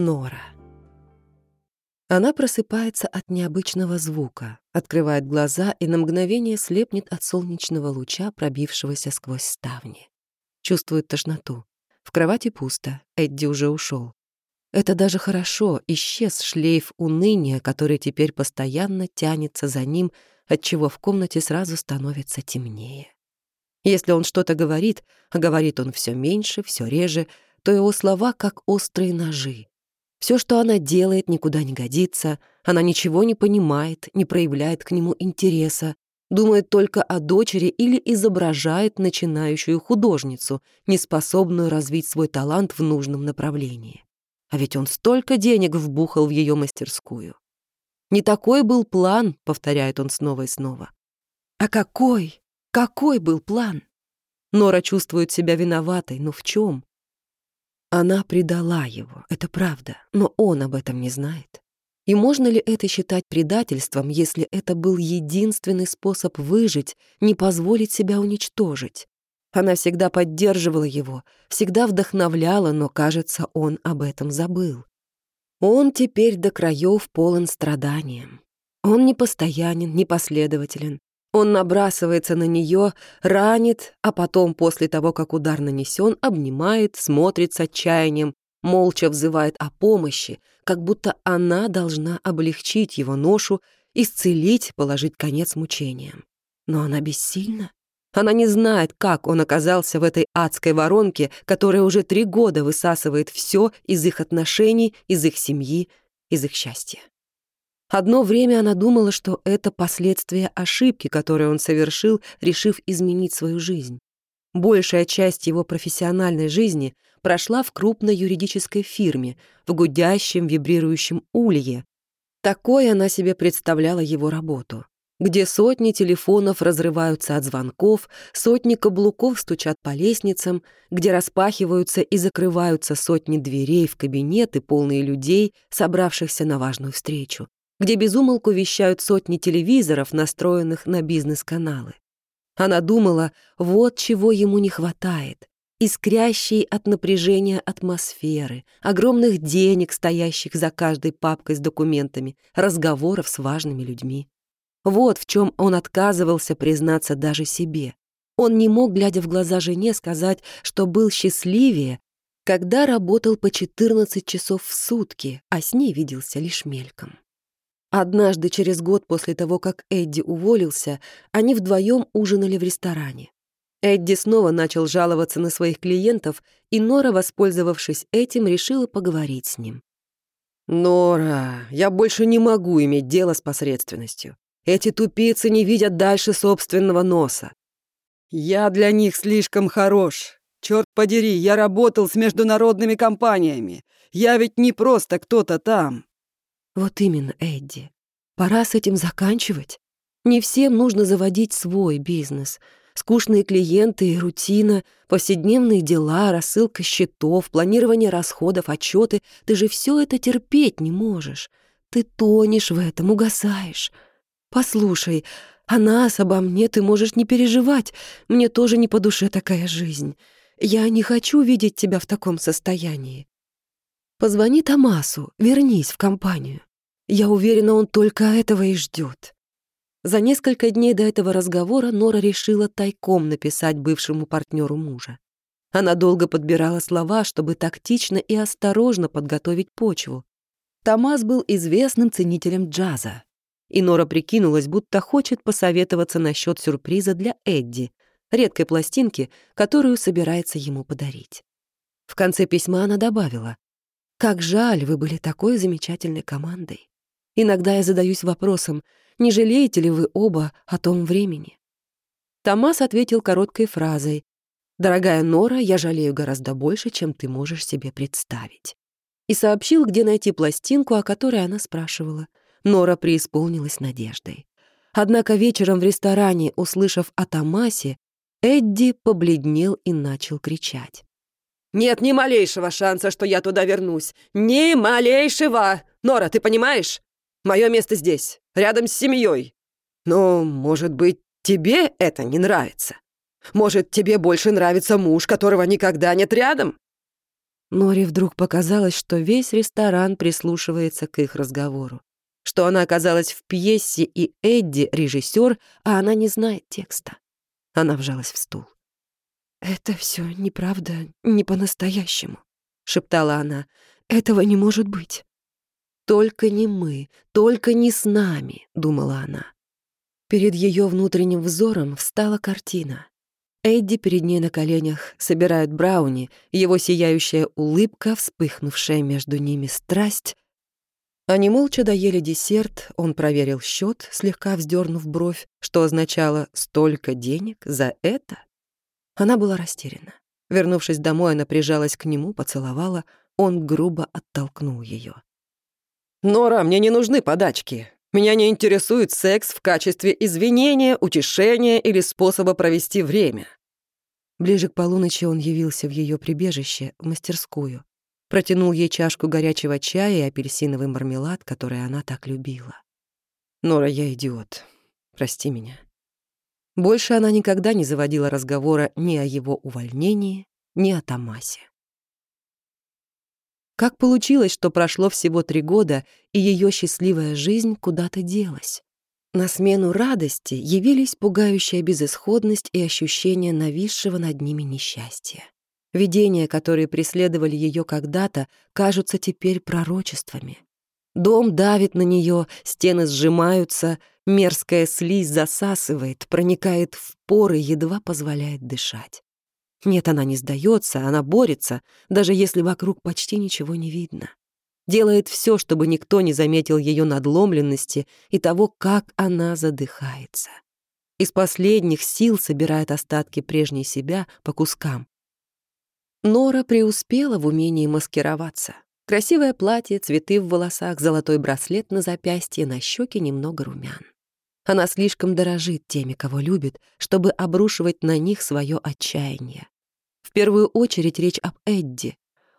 Нора. Она просыпается от необычного звука, открывает глаза и на мгновение слепнет от солнечного луча, пробившегося сквозь ставни. Чувствует тошноту. В кровати пусто, Эдди уже ушел. Это даже хорошо, исчез шлейф уныния, который теперь постоянно тянется за ним, отчего в комнате сразу становится темнее. Если он что-то говорит, а говорит он все меньше, все реже, то его слова как острые ножи. Все, что она делает, никуда не годится, она ничего не понимает, не проявляет к нему интереса, думает только о дочери или изображает начинающую художницу, неспособную развить свой талант в нужном направлении. А ведь он столько денег вбухал в ее мастерскую. «Не такой был план», — повторяет он снова и снова. «А какой? Какой был план?» Нора чувствует себя виноватой, но в чем? Она предала его, это правда, но он об этом не знает. И можно ли это считать предательством, если это был единственный способ выжить, не позволить себя уничтожить? Она всегда поддерживала его, всегда вдохновляла, но, кажется, он об этом забыл. Он теперь до краев полон страданием. Он непостоянен, непоследователен. Он набрасывается на нее, ранит, а потом, после того, как удар нанесен, обнимает, смотрит с отчаянием, молча взывает о помощи, как будто она должна облегчить его ношу, исцелить, положить конец мучениям. Но она бессильна. Она не знает, как он оказался в этой адской воронке, которая уже три года высасывает все из их отношений, из их семьи, из их счастья. Одно время она думала, что это последствия ошибки, которую он совершил, решив изменить свою жизнь. Большая часть его профессиональной жизни прошла в крупной юридической фирме, в гудящем вибрирующем улье. Такой она себе представляла его работу, где сотни телефонов разрываются от звонков, сотни каблуков стучат по лестницам, где распахиваются и закрываются сотни дверей в кабинеты, полные людей, собравшихся на важную встречу где безумолку вещают сотни телевизоров, настроенных на бизнес-каналы. Она думала, вот чего ему не хватает. Искрящей от напряжения атмосферы, огромных денег, стоящих за каждой папкой с документами, разговоров с важными людьми. Вот в чем он отказывался признаться даже себе. Он не мог, глядя в глаза жене, сказать, что был счастливее, когда работал по 14 часов в сутки, а с ней виделся лишь мельком. Однажды, через год после того, как Эдди уволился, они вдвоем ужинали в ресторане. Эдди снова начал жаловаться на своих клиентов, и Нора, воспользовавшись этим, решила поговорить с ним. «Нора, я больше не могу иметь дело с посредственностью. Эти тупицы не видят дальше собственного носа. Я для них слишком хорош. Черт подери, я работал с международными компаниями. Я ведь не просто кто-то там. Вот именно, Эдди. Пора с этим заканчивать. Не всем нужно заводить свой бизнес. Скучные клиенты и рутина, повседневные дела, рассылка счетов, планирование расходов, отчеты. Ты же все это терпеть не можешь. Ты тонешь в этом, угасаешь. Послушай, о нас, обо мне ты можешь не переживать. Мне тоже не по душе такая жизнь. Я не хочу видеть тебя в таком состоянии. Позвони Томасу, вернись в компанию. Я уверена, он только этого и ждет. За несколько дней до этого разговора Нора решила тайком написать бывшему партнеру мужа. Она долго подбирала слова, чтобы тактично и осторожно подготовить почву. Томас был известным ценителем джаза. И Нора прикинулась, будто хочет посоветоваться насчет сюрприза для Эдди, редкой пластинки, которую собирается ему подарить. В конце письма она добавила, как жаль, вы были такой замечательной командой. Иногда я задаюсь вопросом, не жалеете ли вы оба о том времени? Томас ответил короткой фразой «Дорогая Нора, я жалею гораздо больше, чем ты можешь себе представить». И сообщил, где найти пластинку, о которой она спрашивала. Нора преисполнилась надеждой. Однако вечером в ресторане, услышав о Томасе, Эдди побледнел и начал кричать. Нет ни малейшего шанса, что я туда вернусь. Ни малейшего! Нора, ты понимаешь? Мое место здесь, рядом с семьей. Но, может быть, тебе это не нравится? Может, тебе больше нравится муж, которого никогда нет рядом? Норе вдруг показалось, что весь ресторан прислушивается к их разговору, что она оказалась в пьесе, и Эдди — режиссер, а она не знает текста. Она вжалась в стул. «Это все неправда, не по-настоящему», — шептала она. «Этого не может быть». «Только не мы, только не с нами», — думала она. Перед ее внутренним взором встала картина. Эдди перед ней на коленях собирает брауни, его сияющая улыбка, вспыхнувшая между ними страсть. Они молча доели десерт, он проверил счет, слегка вздернув бровь, что означало «столько денег за это?». Она была растеряна. Вернувшись домой, она прижалась к нему, поцеловала, он грубо оттолкнул ее. «Нора, мне не нужны подачки. Меня не интересует секс в качестве извинения, утешения или способа провести время». Ближе к полуночи он явился в ее прибежище, в мастерскую. Протянул ей чашку горячего чая и апельсиновый мармелад, который она так любила. «Нора, я идиот. Прости меня». Больше она никогда не заводила разговора ни о его увольнении, ни о Томасе. Как получилось, что прошло всего три года, и ее счастливая жизнь куда-то делась? На смену радости явились пугающая безысходность и ощущение нависшего над ними несчастья. Видения, которые преследовали ее когда-то, кажутся теперь пророчествами. Дом давит на нее, стены сжимаются, мерзкая слизь засасывает, проникает в поры, едва позволяет дышать. Нет, она не сдается, она борется, даже если вокруг почти ничего не видно. Делает все, чтобы никто не заметил ее надломленности и того, как она задыхается. Из последних сил собирает остатки прежней себя по кускам. Нора преуспела в умении маскироваться. Красивое платье, цветы в волосах, золотой браслет на запястье, на щеке немного румян. Она слишком дорожит теми, кого любит, чтобы обрушивать на них свое отчаяние. В первую очередь речь об Эдди.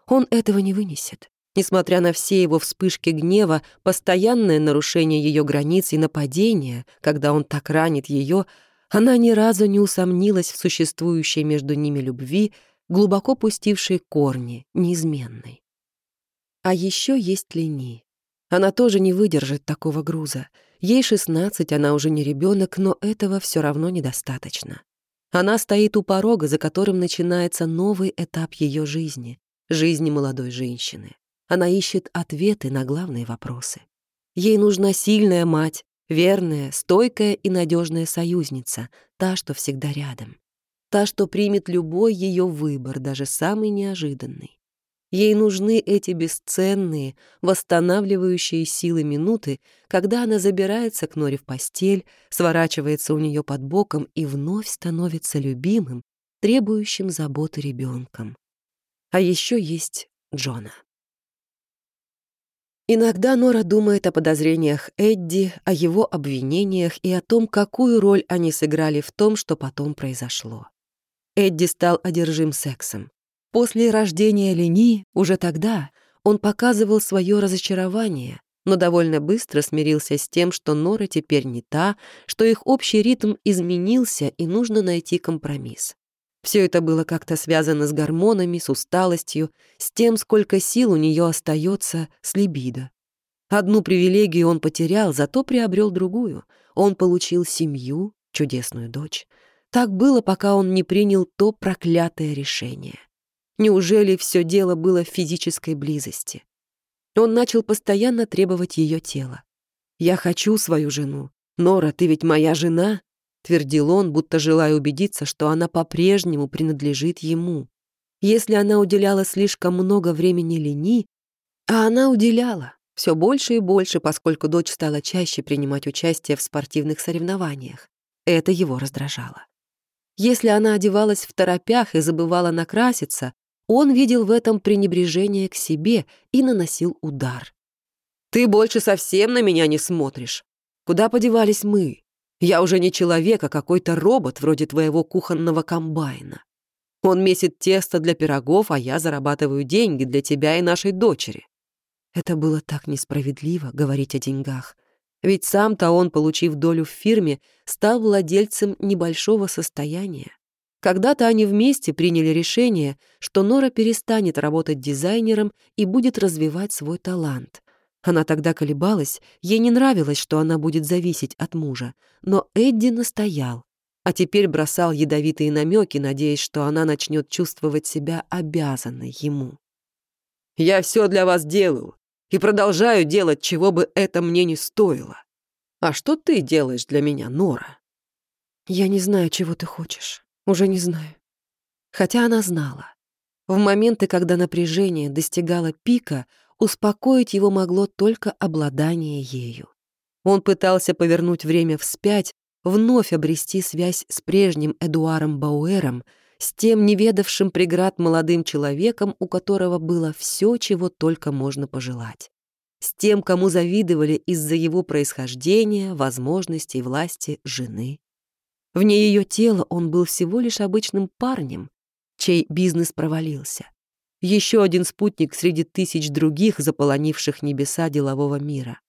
Он этого не вынесет. Несмотря на все его вспышки гнева, постоянное нарушение ее границ и нападение, когда он так ранит ее, она ни разу не усомнилась в существующей между ними любви, глубоко пустившей корни, неизменной. А еще есть Лени. Она тоже не выдержит такого груза. Ей 16, она уже не ребенок, но этого все равно недостаточно. Она стоит у порога, за которым начинается новый этап ее жизни, жизни молодой женщины. Она ищет ответы на главные вопросы. Ей нужна сильная мать, верная, стойкая и надежная союзница, та, что всегда рядом. Та, что примет любой ее выбор, даже самый неожиданный. Ей нужны эти бесценные, восстанавливающие силы минуты, когда она забирается к Норе в постель, сворачивается у нее под боком и вновь становится любимым, требующим заботы ребенком. А еще есть Джона. Иногда Нора думает о подозрениях Эдди, о его обвинениях и о том, какую роль они сыграли в том, что потом произошло. Эдди стал одержим сексом. После рождения Лени, уже тогда, он показывал свое разочарование, но довольно быстро смирился с тем, что Нора теперь не та, что их общий ритм изменился и нужно найти компромисс. Все это было как-то связано с гормонами, с усталостью, с тем, сколько сил у нее остается с либидо. Одну привилегию он потерял, зато приобрел другую. Он получил семью, чудесную дочь. Так было, пока он не принял то проклятое решение. Неужели все дело было в физической близости? Он начал постоянно требовать ее тела. «Я хочу свою жену. Нора, ты ведь моя жена?» — твердил он, будто желая убедиться, что она по-прежнему принадлежит ему. Если она уделяла слишком много времени Лени, а она уделяла все больше и больше, поскольку дочь стала чаще принимать участие в спортивных соревнованиях, это его раздражало. Если она одевалась в торопях и забывала накраситься, он видел в этом пренебрежение к себе и наносил удар. «Ты больше совсем на меня не смотришь. Куда подевались мы? Я уже не человек, а какой-то робот вроде твоего кухонного комбайна. Он месит тесто для пирогов, а я зарабатываю деньги для тебя и нашей дочери». Это было так несправедливо говорить о деньгах. Ведь сам-то он, получив долю в фирме, стал владельцем небольшого состояния. Когда-то они вместе приняли решение, что Нора перестанет работать дизайнером и будет развивать свой талант. Она тогда колебалась, ей не нравилось, что она будет зависеть от мужа, но Эдди настоял, а теперь бросал ядовитые намеки, надеясь, что она начнет чувствовать себя обязанной ему. «Я все для вас делаю и продолжаю делать, чего бы это мне не стоило. А что ты делаешь для меня, Нора?» «Я не знаю, чего ты хочешь. Уже не знаю». Хотя она знала. В моменты, когда напряжение достигало пика, успокоить его могло только обладание ею. Он пытался повернуть время вспять, вновь обрести связь с прежним Эдуаром Бауэром, с тем неведавшим преград молодым человеком, у которого было все, чего только можно пожелать. С тем, кому завидовали из-за его происхождения, возможностей, власти жены. Вне ее тела он был всего лишь обычным парнем, чей бизнес провалился. Еще один спутник среди тысяч других, заполонивших небеса делового мира.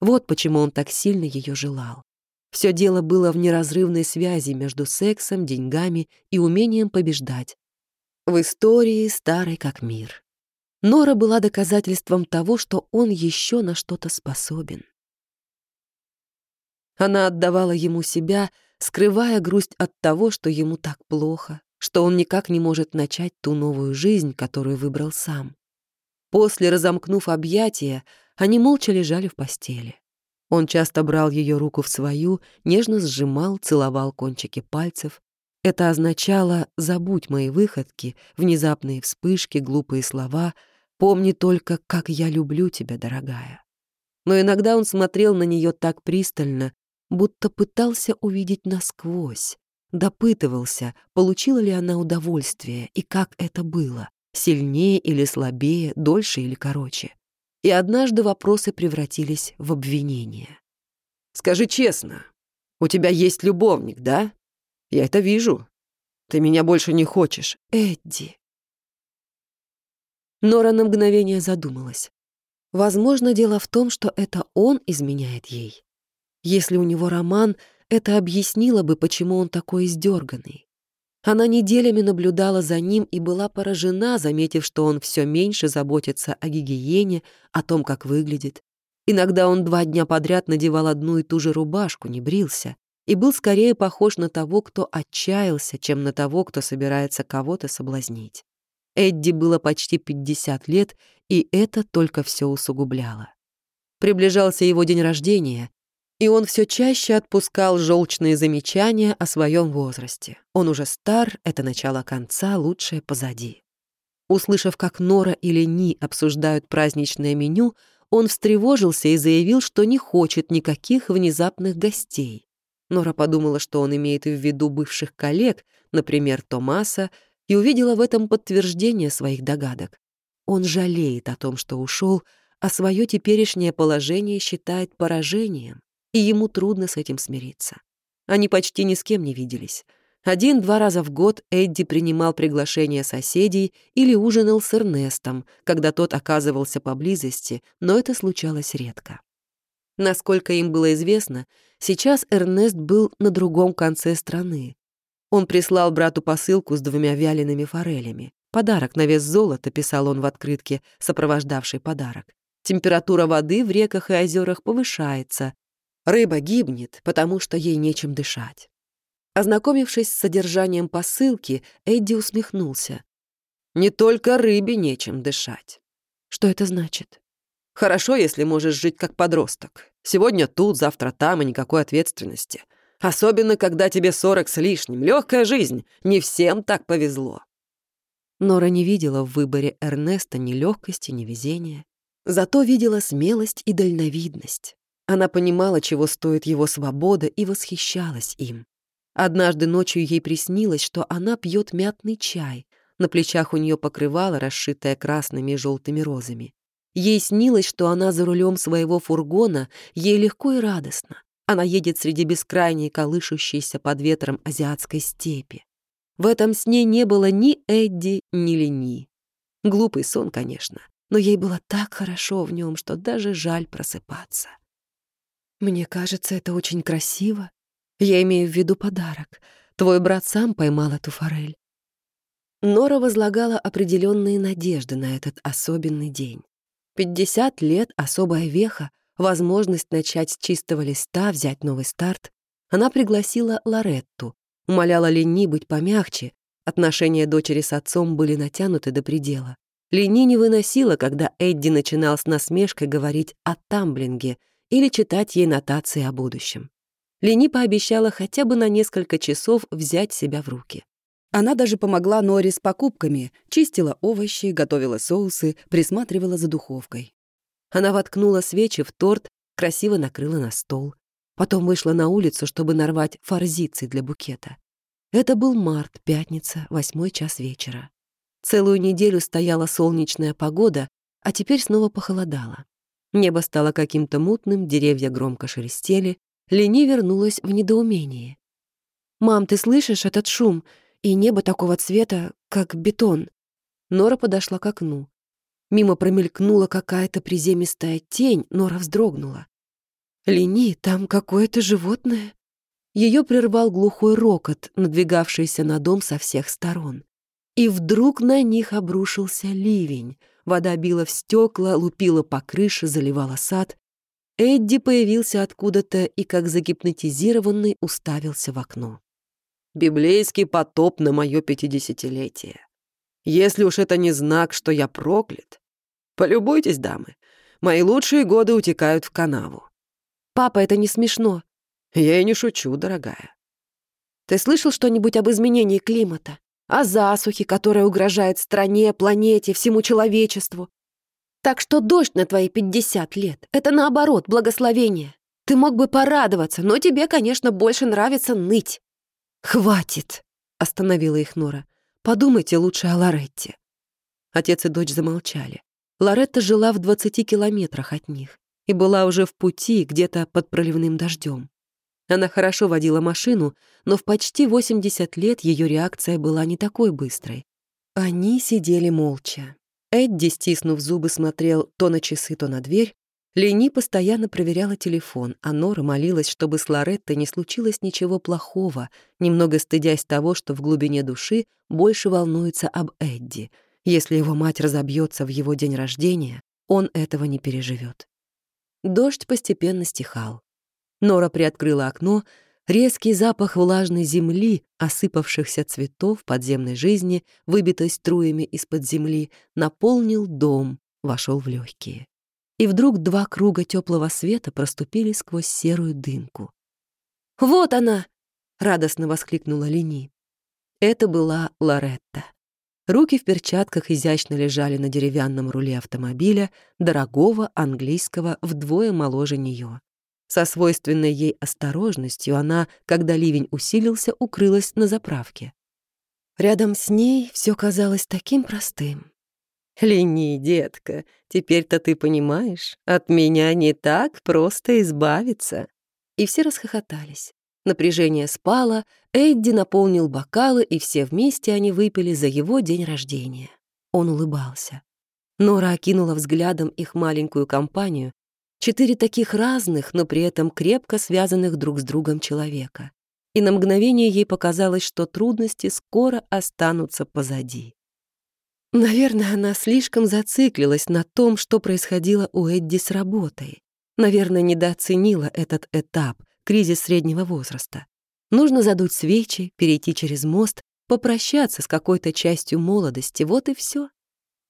Вот почему он так сильно ее желал. Все дело было в неразрывной связи между сексом, деньгами и умением побеждать. В истории старой как мир. Нора была доказательством того, что он еще на что-то способен. Она отдавала ему себя, скрывая грусть от того, что ему так плохо, что он никак не может начать ту новую жизнь, которую выбрал сам. После, разомкнув объятия, они молча лежали в постели. Он часто брал ее руку в свою, нежно сжимал, целовал кончики пальцев. Это означало «забудь мои выходки», внезапные вспышки, глупые слова, «помни только, как я люблю тебя, дорогая». Но иногда он смотрел на нее так пристально, будто пытался увидеть насквозь, допытывался, получила ли она удовольствие и как это было, сильнее или слабее, дольше или короче и однажды вопросы превратились в обвинения. «Скажи честно, у тебя есть любовник, да? Я это вижу. Ты меня больше не хочешь, Эдди». Нора на мгновение задумалась. Возможно, дело в том, что это он изменяет ей. Если у него роман, это объяснило бы, почему он такой издерганный. Она неделями наблюдала за ним и была поражена, заметив, что он все меньше заботится о гигиене, о том, как выглядит. Иногда он два дня подряд надевал одну и ту же рубашку, не брился, и был скорее похож на того, кто отчаялся, чем на того, кто собирается кого-то соблазнить. Эдди было почти 50 лет, и это только все усугубляло. Приближался его день рождения, и он все чаще отпускал желчные замечания о своем возрасте. Он уже стар, это начало конца, лучшее позади. Услышав, как Нора или Ни обсуждают праздничное меню, он встревожился и заявил, что не хочет никаких внезапных гостей. Нора подумала, что он имеет в виду бывших коллег, например, Томаса, и увидела в этом подтверждение своих догадок. Он жалеет о том, что ушел, а свое теперешнее положение считает поражением и ему трудно с этим смириться. Они почти ни с кем не виделись. Один-два раза в год Эдди принимал приглашения соседей или ужинал с Эрнестом, когда тот оказывался поблизости, но это случалось редко. Насколько им было известно, сейчас Эрнест был на другом конце страны. Он прислал брату посылку с двумя вялеными форелями. «Подарок на вес золота», — писал он в открытке, сопровождавший подарок. Температура воды в реках и озерах повышается, Рыба гибнет, потому что ей нечем дышать. Ознакомившись с содержанием посылки, Эдди усмехнулся. «Не только рыбе нечем дышать». «Что это значит?» «Хорошо, если можешь жить как подросток. Сегодня тут, завтра там, и никакой ответственности. Особенно, когда тебе сорок с лишним. Легкая жизнь. Не всем так повезло». Нора не видела в выборе Эрнеста ни легкости, ни везения. Зато видела смелость и дальновидность. Она понимала, чего стоит его свобода, и восхищалась им. Однажды ночью ей приснилось, что она пьет мятный чай. На плечах у нее покрывало, расшитое красными и желтыми розами. Ей снилось, что она за рулем своего фургона, ей легко и радостно. Она едет среди бескрайней, колышущейся под ветром азиатской степи. В этом сне не было ни Эдди, ни Лени. Глупый сон, конечно, но ей было так хорошо в нем, что даже жаль просыпаться. Мне кажется, это очень красиво. Я имею в виду подарок. Твой брат сам поймал эту форель. Нора возлагала определенные надежды на этот особенный день. 50 лет — особая веха, возможность начать с чистого листа, взять новый старт. Она пригласила Лоретту, умоляла Лени быть помягче, отношения дочери с отцом были натянуты до предела. Лени не выносила, когда Эдди начинал с насмешкой говорить о тамблинге или читать ей нотации о будущем. Лени пообещала хотя бы на несколько часов взять себя в руки. Она даже помогла Норе с покупками, чистила овощи, готовила соусы, присматривала за духовкой. Она воткнула свечи в торт, красиво накрыла на стол. Потом вышла на улицу, чтобы нарвать форзицы для букета. Это был март, пятница, восьмой час вечера. Целую неделю стояла солнечная погода, а теперь снова похолодало. Небо стало каким-то мутным, деревья громко шелестели. Лени вернулась в недоумении. «Мам, ты слышишь этот шум? И небо такого цвета, как бетон». Нора подошла к окну. Мимо промелькнула какая-то приземистая тень, Нора вздрогнула. «Лени, там какое-то животное». Ее прервал глухой рокот, надвигавшийся на дом со всех сторон. И вдруг на них обрушился ливень. Вода била в стекла, лупила по крыше, заливала сад. Эдди появился откуда-то и, как загипнотизированный, уставился в окно. «Библейский потоп на мое пятидесятилетие. Если уж это не знак, что я проклят. Полюбуйтесь, дамы, мои лучшие годы утекают в канаву». «Папа, это не смешно». «Я и не шучу, дорогая». «Ты слышал что-нибудь об изменении климата?» О засухе, которая угрожает стране, планете, всему человечеству. Так что дождь на твои 50 лет — это наоборот благословение. Ты мог бы порадоваться, но тебе, конечно, больше нравится ныть. «Хватит!» — остановила их Нора. «Подумайте лучше о Лоретте». Отец и дочь замолчали. Лоретта жила в 20 километрах от них и была уже в пути где-то под проливным дождем. Она хорошо водила машину, но в почти 80 лет ее реакция была не такой быстрой. Они сидели молча. Эдди, стиснув зубы, смотрел то на часы, то на дверь. Лени постоянно проверяла телефон, а Нора молилась, чтобы с Лореттой не случилось ничего плохого, немного стыдясь того, что в глубине души больше волнуется об Эдди. Если его мать разобьется в его день рождения, он этого не переживет. Дождь постепенно стихал. Нора приоткрыла окно, резкий запах влажной земли, осыпавшихся цветов подземной жизни, выбитой струями из-под земли, наполнил дом, вошел в легкие. И вдруг два круга теплого света проступили сквозь серую дымку. «Вот она!» — радостно воскликнула Лени. Это была Лоретта. Руки в перчатках изящно лежали на деревянном руле автомобиля, дорогого английского вдвое моложе нее. Со свойственной ей осторожностью она, когда ливень усилился, укрылась на заправке. Рядом с ней все казалось таким простым. «Лени, детка, теперь-то ты понимаешь, от меня не так просто избавиться». И все расхохотались. Напряжение спало, Эдди наполнил бокалы, и все вместе они выпили за его день рождения. Он улыбался. Нора окинула взглядом их маленькую компанию Четыре таких разных, но при этом крепко связанных друг с другом человека. И на мгновение ей показалось, что трудности скоро останутся позади. Наверное, она слишком зациклилась на том, что происходило у Эдди с работой. Наверное, недооценила этот этап, кризис среднего возраста. Нужно задуть свечи, перейти через мост, попрощаться с какой-то частью молодости, вот и все.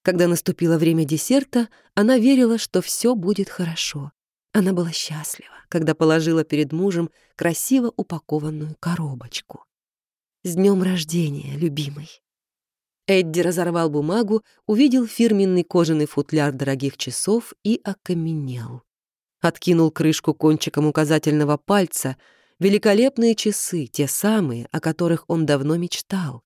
Когда наступило время десерта, она верила, что все будет хорошо. Она была счастлива, когда положила перед мужем красиво упакованную коробочку. «С днем рождения, любимый!» Эдди разорвал бумагу, увидел фирменный кожаный футляр дорогих часов и окаменел. Откинул крышку кончиком указательного пальца. Великолепные часы, те самые, о которых он давно мечтал.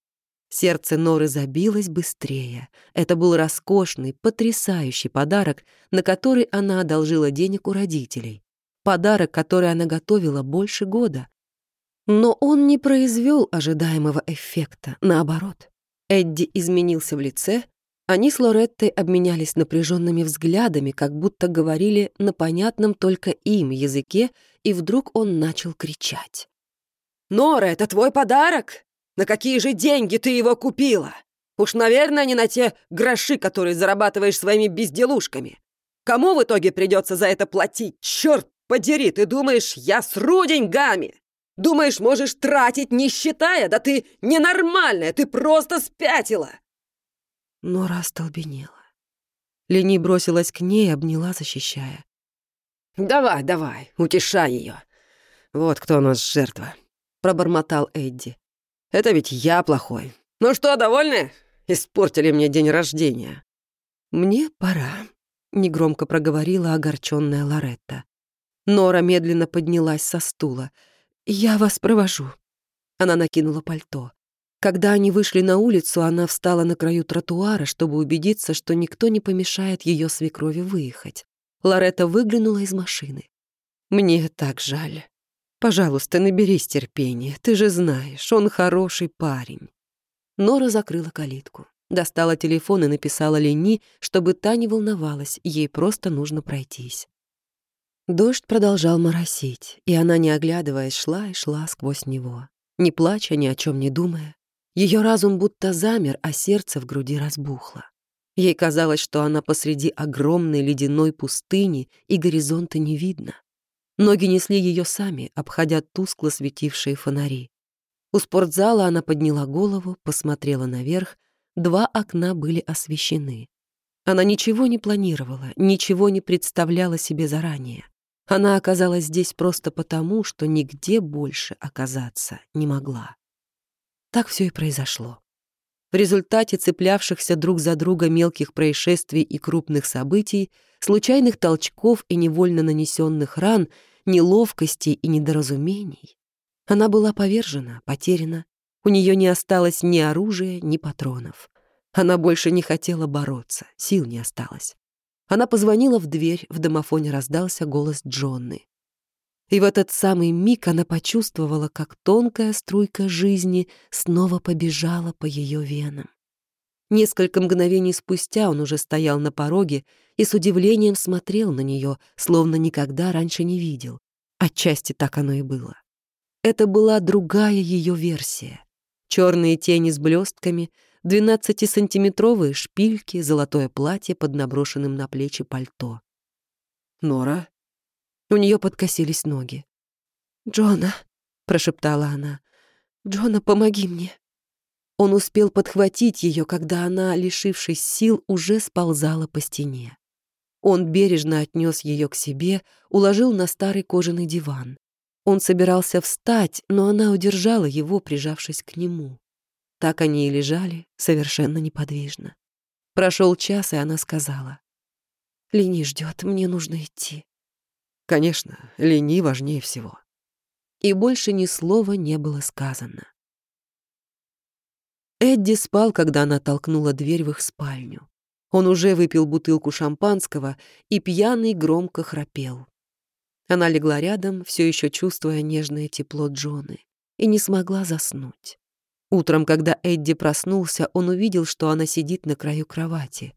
Сердце Норы забилось быстрее. Это был роскошный, потрясающий подарок, на который она одолжила денег у родителей. Подарок, который она готовила больше года. Но он не произвел ожидаемого эффекта, наоборот. Эдди изменился в лице, они с Лореттой обменялись напряженными взглядами, как будто говорили на понятном только им языке, и вдруг он начал кричать. Нора, это твой подарок? На какие же деньги ты его купила? Уж, наверное, не на те гроши, которые зарабатываешь своими безделушками. Кому в итоге придется за это платить? Черт подери, ты думаешь, я сру деньгами? Думаешь, можешь тратить, не считая? Да ты ненормальная, ты просто спятила!» Нора остолбенела. Лени бросилась к ней, обняла, защищая. «Давай, давай, утешай ее. Вот кто у нас жертва», — пробормотал Эдди. «Это ведь я плохой. Ну что, довольны? Испортили мне день рождения». «Мне пора», — негромко проговорила огорченная Лоретта. Нора медленно поднялась со стула. «Я вас провожу». Она накинула пальто. Когда они вышли на улицу, она встала на краю тротуара, чтобы убедиться, что никто не помешает ее свекрови выехать. Лоретта выглянула из машины. «Мне так жаль. Пожалуйста, наберись терпения. Ты же знаешь, он хороший парень». Нора закрыла калитку, достала телефон и написала Лени, чтобы та не волновалась, ей просто нужно пройтись. Дождь продолжал моросить, и она, не оглядываясь, шла и шла сквозь него, не плача, ни о чем не думая, ее разум будто замер, а сердце в груди разбухло. Ей казалось, что она посреди огромной ледяной пустыни, и горизонта не видно. Ноги несли ее сами, обходя тускло светившие фонари. У спортзала она подняла голову, посмотрела наверх, два окна были освещены. Она ничего не планировала, ничего не представляла себе заранее. Она оказалась здесь просто потому, что нигде больше оказаться не могла. Так все и произошло. В результате цеплявшихся друг за друга мелких происшествий и крупных событий, случайных толчков и невольно нанесенных ран, неловкостей и недоразумений, она была повержена, потеряна. У нее не осталось ни оружия, ни патронов. Она больше не хотела бороться, сил не осталось. Она позвонила в дверь, в домофоне раздался голос Джонны. И в этот самый миг она почувствовала, как тонкая струйка жизни снова побежала по ее венам. Несколько мгновений спустя он уже стоял на пороге и с удивлением смотрел на нее, словно никогда раньше не видел. Отчасти так оно и было. Это была другая ее версия. Черные тени с блестками, 12-сантиметровые шпильки, золотое платье под наброшенным на плечи пальто. «Нора?» У нее подкосились ноги. «Джона», — прошептала она, — «Джона, помоги мне». Он успел подхватить ее, когда она, лишившись сил, уже сползала по стене. Он бережно отнес ее к себе, уложил на старый кожаный диван. Он собирался встать, но она удержала его, прижавшись к нему. Так они и лежали, совершенно неподвижно. Прошел час, и она сказала. «Лени ждет, мне нужно идти». Конечно, Лени важнее всего. И больше ни слова не было сказано. Эдди спал, когда она толкнула дверь в их спальню. Он уже выпил бутылку шампанского и пьяный громко храпел. Она легла рядом, все еще чувствуя нежное тепло Джоны, и не смогла заснуть. Утром, когда Эдди проснулся, он увидел, что она сидит на краю кровати.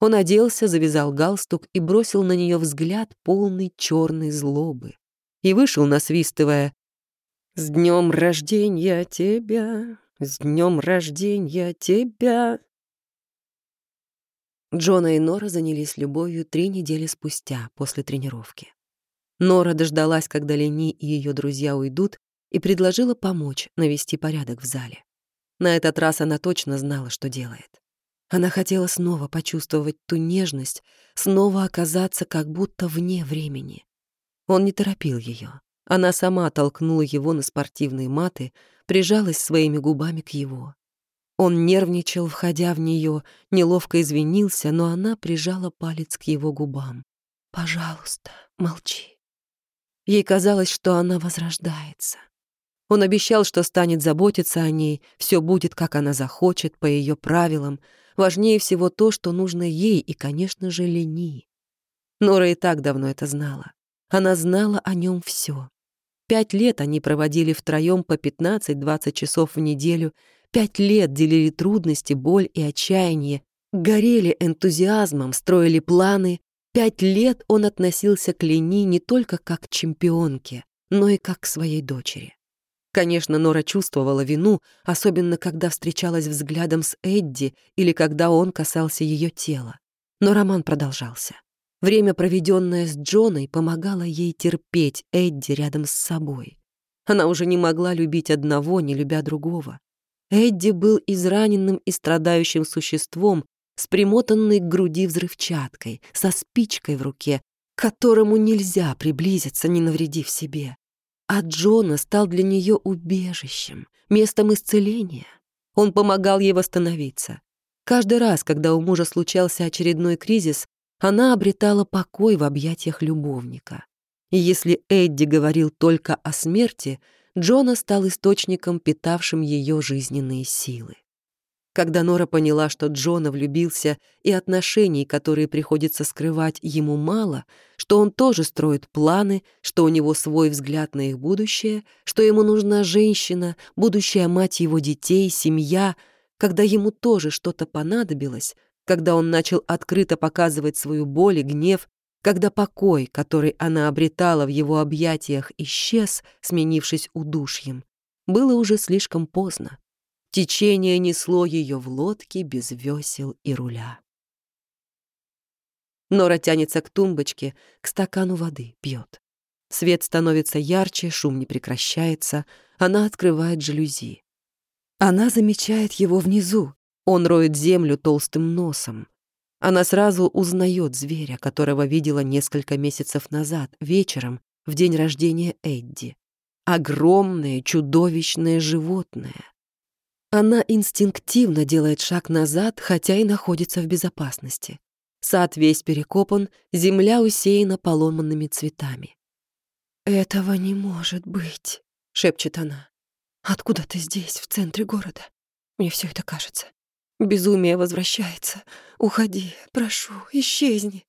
Он оделся, завязал галстук и бросил на нее взгляд полный черной злобы. И вышел, насвистывая «С днем рождения тебя, с днем рождения тебя». Джона и Нора занялись любовью три недели спустя, после тренировки. Нора дождалась, когда Лени и ее друзья уйдут, и предложила помочь навести порядок в зале. На этот раз она точно знала, что делает. Она хотела снова почувствовать ту нежность, снова оказаться как будто вне времени. Он не торопил ее. Она сама толкнула его на спортивные маты, прижалась своими губами к его. Он нервничал, входя в нее, неловко извинился, но она прижала палец к его губам. «Пожалуйста, молчи». Ей казалось, что она возрождается. Он обещал, что станет заботиться о ней, все будет, как она захочет, по ее правилам, Важнее всего то, что нужно ей и, конечно же, Лени. Нора и так давно это знала. Она знала о нем все. Пять лет они проводили втроем по 15-20 часов в неделю, пять лет делили трудности, боль и отчаяние, горели энтузиазмом, строили планы. Пять лет он относился к Лени не только как к чемпионке, но и как к своей дочери. Конечно, Нора чувствовала вину, особенно когда встречалась взглядом с Эдди или когда он касался ее тела. Но роман продолжался. Время, проведенное с Джоной, помогало ей терпеть Эдди рядом с собой. Она уже не могла любить одного, не любя другого. Эдди был израненным и страдающим существом с примотанной к груди взрывчаткой, со спичкой в руке, к которому нельзя приблизиться, не навредив себе. А Джона стал для нее убежищем, местом исцеления. Он помогал ей восстановиться. Каждый раз, когда у мужа случался очередной кризис, она обретала покой в объятиях любовника. И если Эдди говорил только о смерти, Джона стал источником, питавшим ее жизненные силы. Когда Нора поняла, что Джона влюбился и отношений, которые приходится скрывать, ему мало, что он тоже строит планы, что у него свой взгляд на их будущее, что ему нужна женщина, будущая мать его детей, семья, когда ему тоже что-то понадобилось, когда он начал открыто показывать свою боль и гнев, когда покой, который она обретала в его объятиях, исчез, сменившись удушьем, было уже слишком поздно. Течение несло ее в лодке без весел и руля. Нора тянется к тумбочке, к стакану воды, пьет. Свет становится ярче, шум не прекращается. Она открывает жалюзи. Она замечает его внизу. Он роет землю толстым носом. Она сразу узнает зверя, которого видела несколько месяцев назад, вечером, в день рождения Эдди. Огромное, чудовищное животное. Она инстинктивно делает шаг назад, хотя и находится в безопасности. Сад весь перекопан, земля усеяна поломанными цветами. «Этого не может быть», — шепчет она. «Откуда ты здесь, в центре города? Мне все это кажется. Безумие возвращается. Уходи, прошу, исчезни».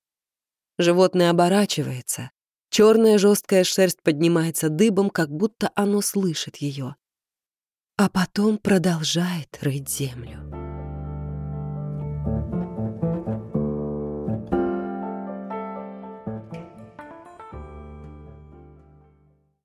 Животное оборачивается. Черная жесткая шерсть поднимается дыбом, как будто оно слышит ее а потом продолжает рыть землю.